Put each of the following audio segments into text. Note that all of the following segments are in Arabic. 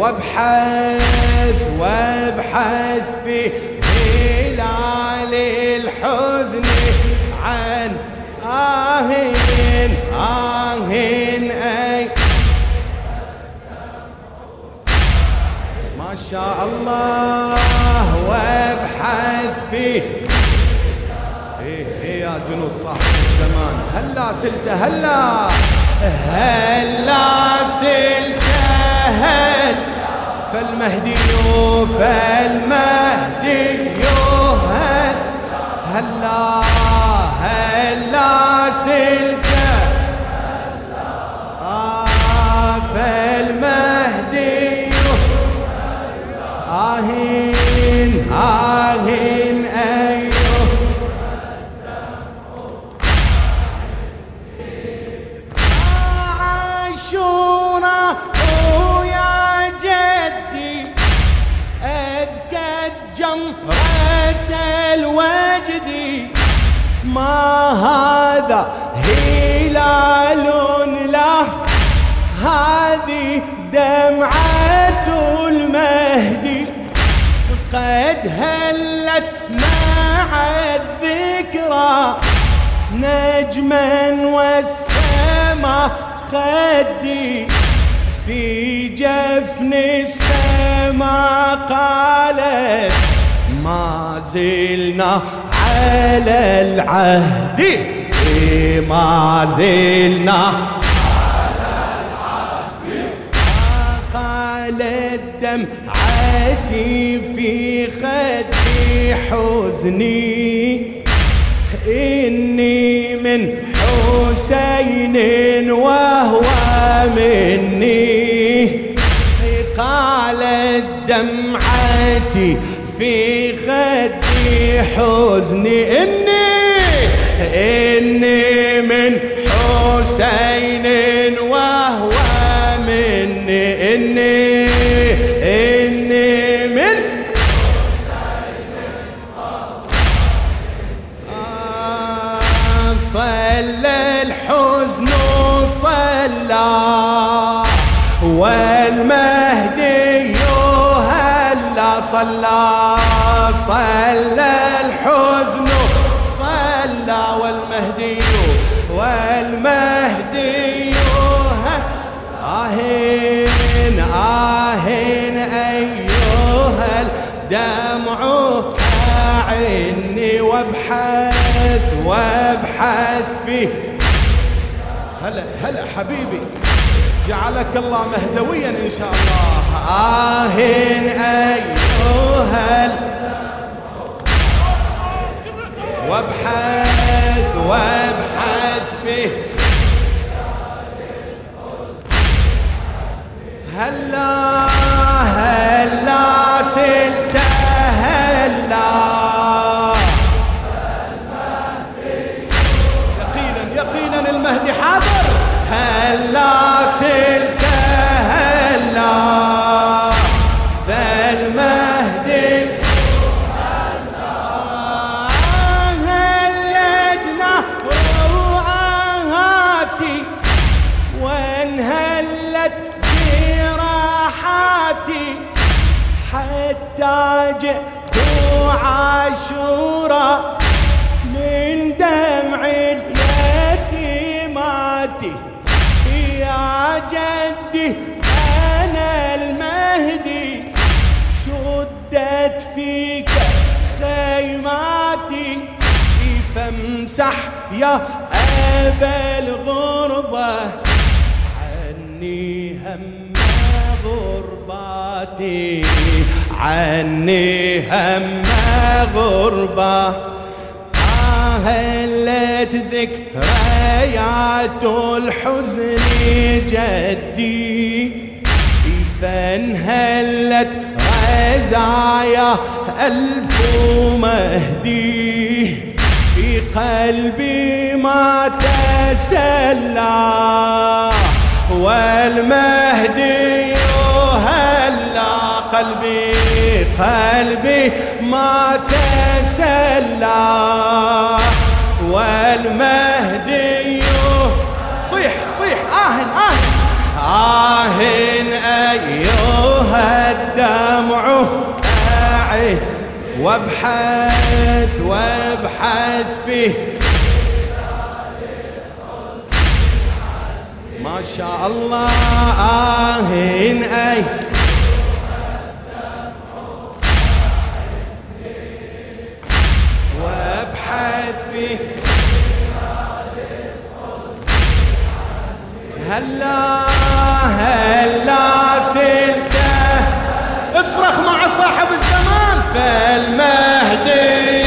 وابحث وابحث في هلال الحزن عن آهن آهن أي. ما شاء الله وابحث في إيه إيه يا جنود صاحب الزمان. هلا سلت هلا هلا سلت هل فالمهدي فالمهدي هل هلا هلا سلت آه فالمهدي دمعة المهدي قد هلت مع الذكرى. نجما والسما خدي في جفن السما قالت ما زلنا على العهد إيه ما زلنا قال الدم عاتي في خدي حزني. إني من حسين وهو مني. قال الدمعة في خدي حزني. إني إني صلى صلى الحزن صلى والمهدي والمهدي آهين آهين أيها الدمع أعني وابحث وابحث فيه. هلا هلا حبيبي. جعلك الله مهدويا إن شاء الله. آهن أيها ال- وابحث وابحث فيه. هلا هلا سلت وانهلت جراحاتي حتى جئت عاشورا من دمع اليتيمات. يا جدي أنا المهدي. شدت فيك خيماتي. فامسح يا أبا الغربة. عني هم غرباتي عني هم غربة. هلت ذكريات الحزن جدي. فانهلت غزايا ألف مهدي. في قلبي ما تسلى. والمهدي هلا قلبي قلبي ما تسلى. والمهدي صيح صيح آهن آهن. آهن أيها دمعه أعي وابحث وابحث فيه. ما شاء الله آهن أي. وابحث فيه هلا هلا سلته اصرخ مع صاحب الزمان فالمهدي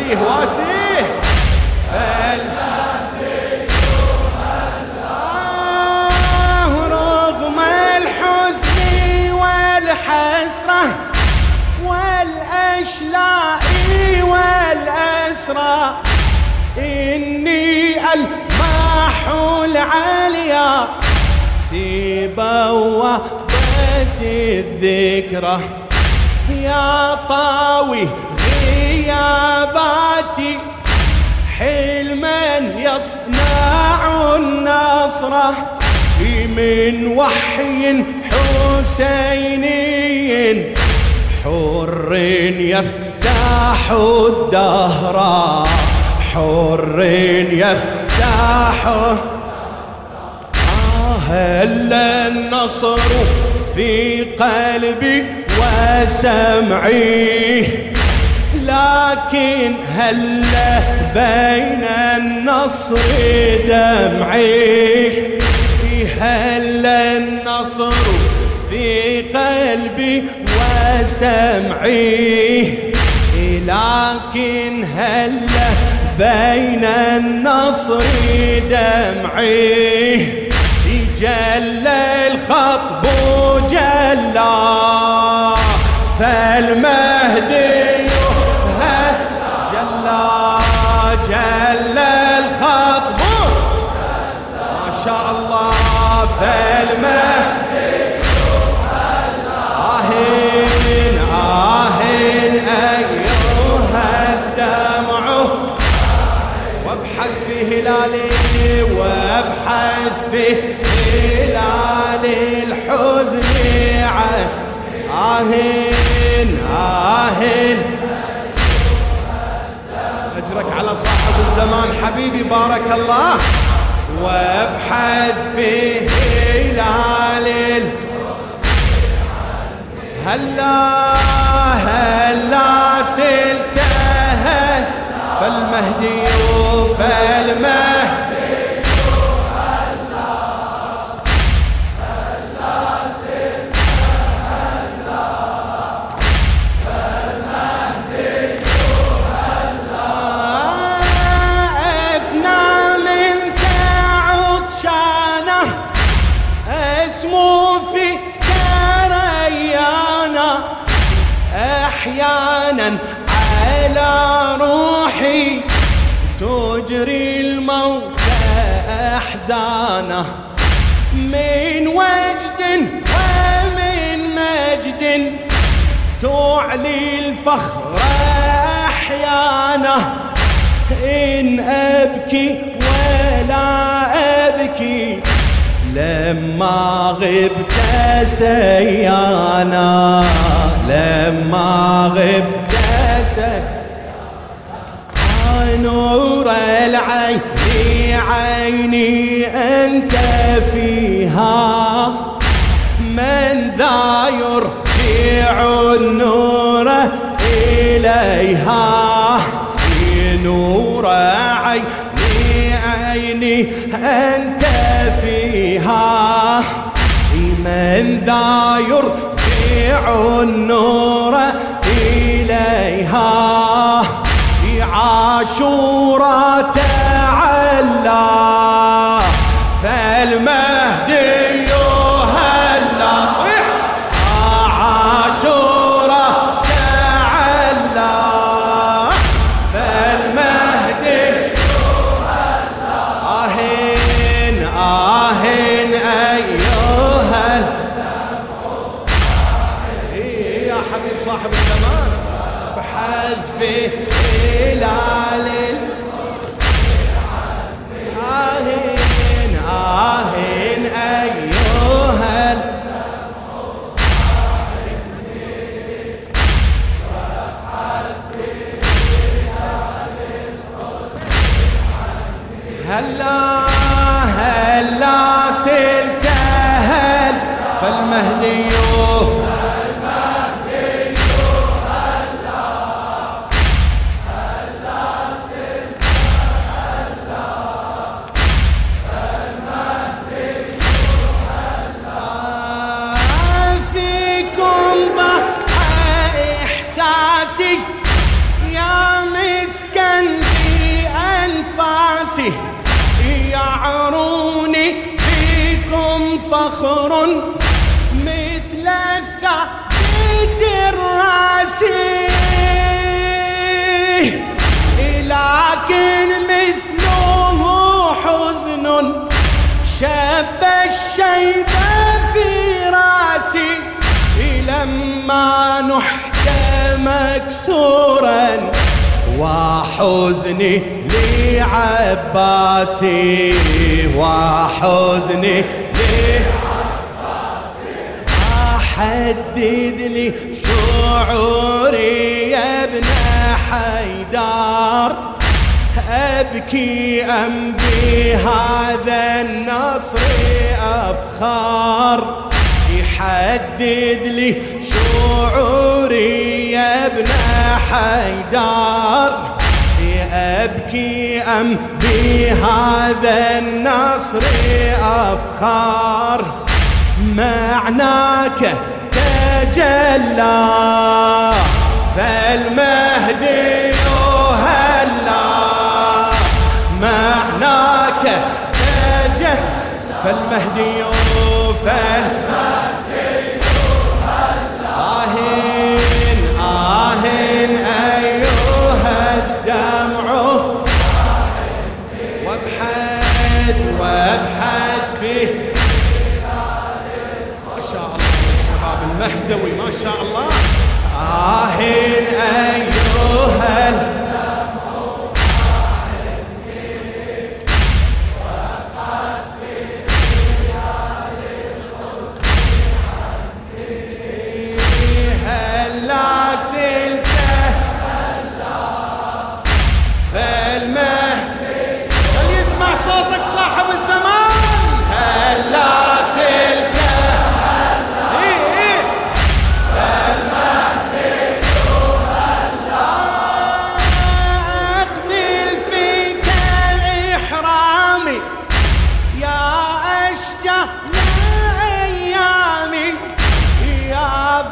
واسيه واسيه. فالمهدي آه، رغم الحزن والحسرة والأشلاء والأسرى إني ألمح العليا في بوابة الذكرى. يا طاوي غياباتي حلما يصنع النصر من وحي حسيني. حر يفتح الدهر حر يفتح. آه هل النصر في قلبي وسمعي؟ لكن هل بين النصر دمعي. هل النصر في قلبي وسمعي. لكن هل بين النصر دمعي. جل الخطب جلا. فالمهدي آهين آهين أيها الدمع وابحث في هلالي وابحث في هلال الحزن عن آهين آهين أجرك على صاحب الزمان حبيبي بارك الله. وابحث في هلال ال- هلا هلا سلته فالمهدي فالمهدي الفخر. احيانه إن أبكي ولا أبكي لما غبت سيانا. لما غبت سيانا. نور العين عيني أنت فيها. من ذا يرجع النور؟ إليها. نور عيني عيني أنت فيها. من ذا يرجع النور إليها. في هلا هلا سلت هل فالمهدي فخر مثل الثابت الراسي لكن مثله حزن شب الشيب في راسي. لما نحت مكسورا وحزني لعباسي. وحزني لعباسي. حدد لي شعوري يا ابن حيدار أبكي أم بهذا النصر أفخار يحدد لي شعوري يا ابن حيدار أبكي أم بهذا النصر أفخار معناك تجلى فالمهدي هلا معناك تجلى فالمهدي فالمهدي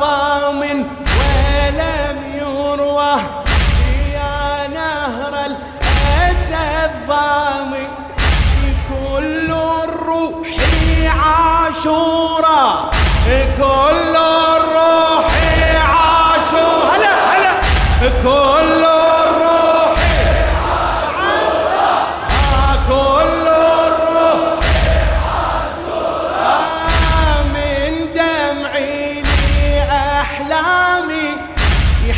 ضامن ولم يروى يا نهر الأسد ضامن كل الروح عاشورا كل لأحلامي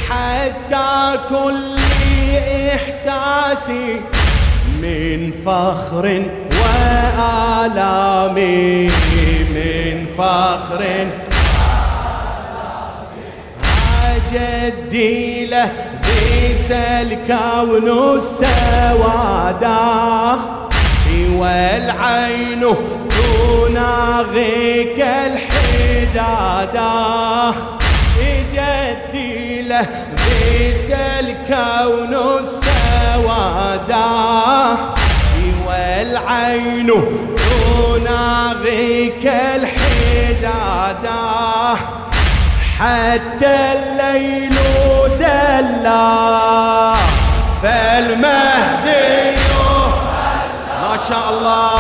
حتى كل إحساسي من فخر وآلامي من فخر جدي له بيس الكون السوادا والعين تناغيك الحدادا جدي له بيس الكون السوادا والعين تناغيك الحدادا حتى الليل دلا فالمهدي ما شاء الله.